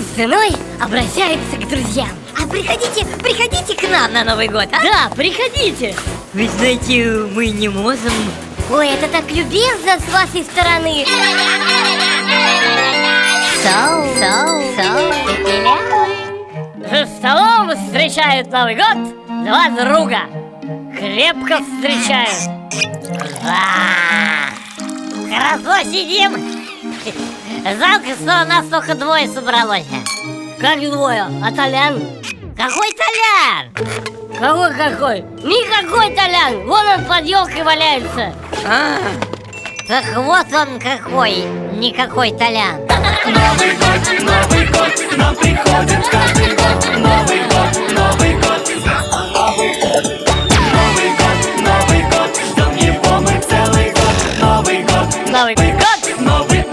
с женой обращается к друзьям. А приходите, приходите к нам на Новый год, а? Да, приходите. Ведь знаете, мы не можем. Ой, это так любезно с вашей стороны. Соу, соу, соу, За столом встречают Новый год Два друга. Крепко встречают. А, Хорошо сидим Жалко, что нас только двое собралось. Как двое, а Толян? Какой Толян? Какой какой? Никакой Толян, вон он под елкой валяется. А, так вот он какой, никакой Толян. Новый год, Новый год, нам приходит каждый год. Новый год, Новый год, Новый год. Новый год, Новый год, ждем его мы целый год. Новый год, Новый год новый год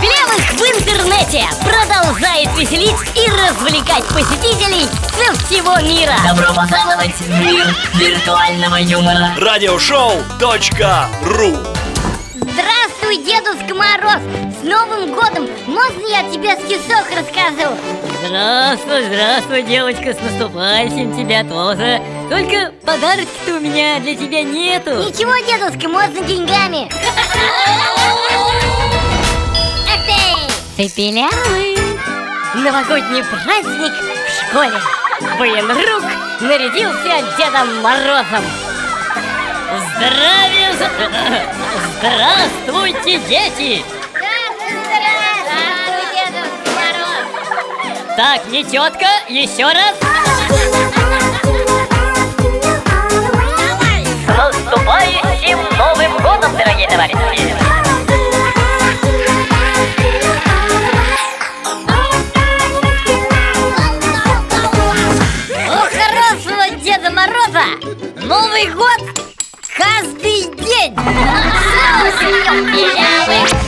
Белых в интернете Продолжает веселить и развлекать посетителей со всего мира Добро пожаловать в мир виртуального юмора. Радиошоу.ру Здравствуй, Дедушка Мороз С Новым годом! Можно я тебе стишок расскажу? Здравствуй, здравствуй, девочка, с наступающим тебя тоже Только подарочки-то у меня для тебя нету Ничего, дедушка, можно деньгами! Цепелявый Новогодний праздник в школе Военрук нарядился Дедом Морозом Здравия! Здравствуйте, дети! Так, не тетка, еще раз. С наступающим Новым годом, дорогие товарищи! У хорошего Деда Мороза Новый год каждый день! Белявых!